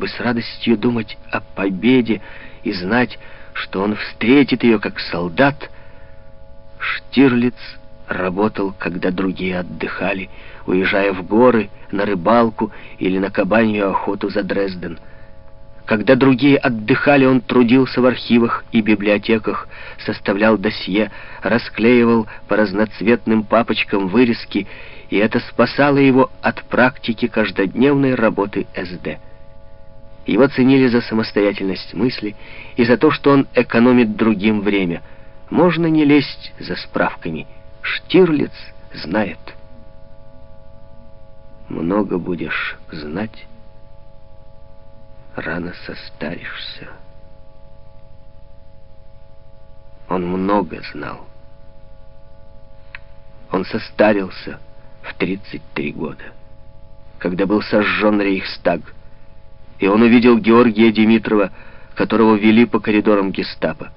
чтобы с радостью думать о победе и знать, что он встретит ее как солдат, Штирлиц работал, когда другие отдыхали, уезжая в горы, на рыбалку или на кабанью охоту за Дрезден. Когда другие отдыхали, он трудился в архивах и библиотеках, составлял досье, расклеивал по разноцветным папочкам вырезки, и это спасало его от практики каждодневной работы СД. Его ценили за самостоятельность мысли и за то, что он экономит другим время. Можно не лезть за справками. Штирлиц знает. Много будешь знать, рано состаришься. Он много знал. Он состарился в 33 года, когда был сожжен Рейхстаг, и он увидел Георгия Димитрова, которого вели по коридорам гестапо.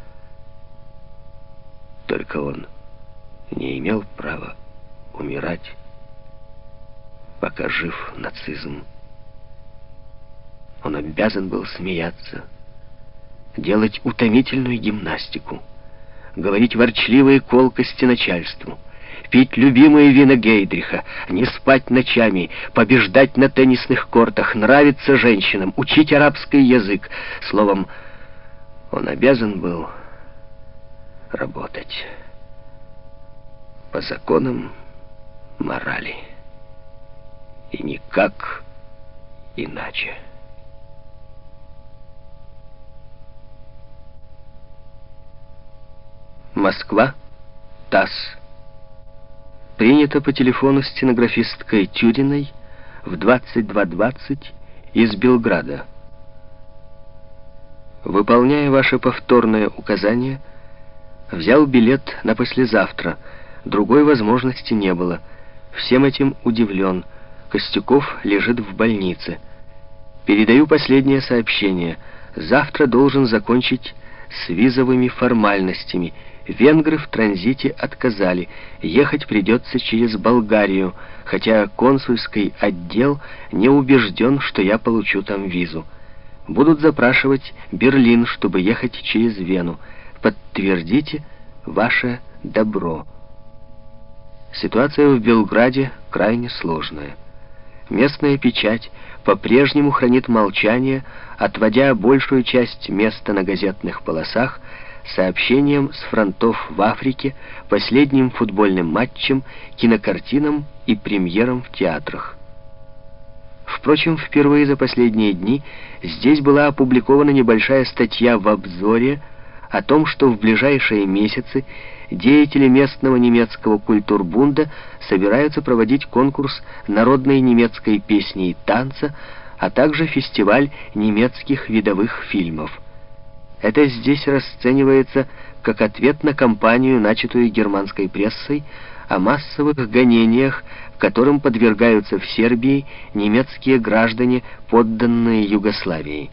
Только он не имел права умирать, пока жив нацизм. Он обязан был смеяться, делать утомительную гимнастику, говорить ворчливые колкости начальству, пить любимые вина Гейдриха, не спать ночами, побеждать на теннисных кортах, нравиться женщинам, учить арабский язык. Словом, он обязан был работать по законам морали. И никак иначе. Москва, ТАСС. Принято по телефону стенографисткой Тюриной в 22.20 из Белграда. Выполняя ваше повторное указание, взял билет на послезавтра. Другой возможности не было. Всем этим удивлен. Костюков лежит в больнице. Передаю последнее сообщение. Завтра должен закончить с визовыми формальностями – Венгры в транзите отказали. Ехать придется через Болгарию, хотя консульский отдел не убежден, что я получу там визу. Будут запрашивать Берлин, чтобы ехать через Вену. Подтвердите ваше добро. Ситуация в Белграде крайне сложная. Местная печать по-прежнему хранит молчание, отводя большую часть места на газетных полосах сообщением с фронтов в Африке, последним футбольным матчем, кинокартинам и премьерам в театрах. Впрочем, впервые за последние дни здесь была опубликована небольшая статья в обзоре о том, что в ближайшие месяцы деятели местного немецкого культурбунда собираются проводить конкурс народной немецкой песни и танца, а также фестиваль немецких видовых фильмов. Это здесь расценивается как ответ на кампанию, начатую германской прессой, о массовых гонениях, которым подвергаются в Сербии немецкие граждане, подданные Югославии.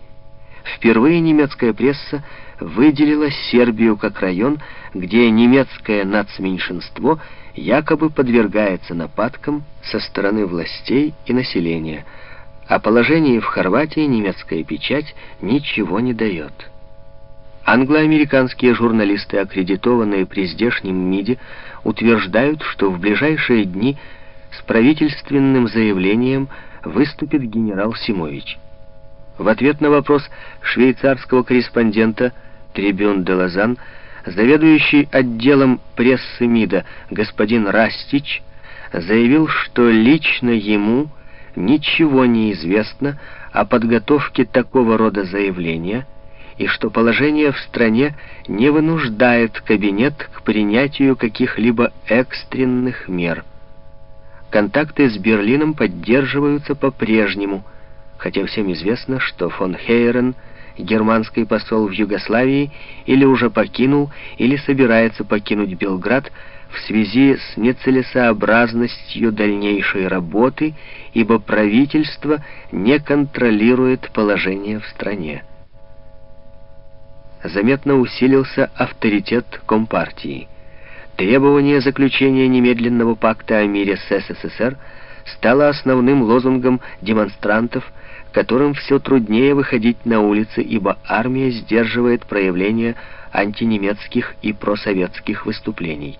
Впервые немецкая пресса выделила Сербию как район, где немецкое нацменьшинство якобы подвергается нападкам со стороны властей и населения. О положении в Хорватии немецкая печать ничего не дает. Англо-американские журналисты, аккредитованные при здешнем МИДе, утверждают, что в ближайшие дни с правительственным заявлением выступит генерал Симович. В ответ на вопрос швейцарского корреспондента Трибюн де Лазан, заведующий отделом прессы МИДа господин Растич заявил, что лично ему ничего не известно о подготовке такого рода заявления – и что положение в стране не вынуждает кабинет к принятию каких-либо экстренных мер. Контакты с Берлином поддерживаются по-прежнему, хотя всем известно, что фон Хейрен, германский посол в Югославии, или уже покинул, или собирается покинуть Белград в связи с нецелесообразностью дальнейшей работы, ибо правительство не контролирует положение в стране заметно усилился авторитет Компартии. Требование заключения немедленного пакта о мире с СССР стало основным лозунгом демонстрантов, которым все труднее выходить на улицы, ибо армия сдерживает проявление антинемецких и просоветских выступлений.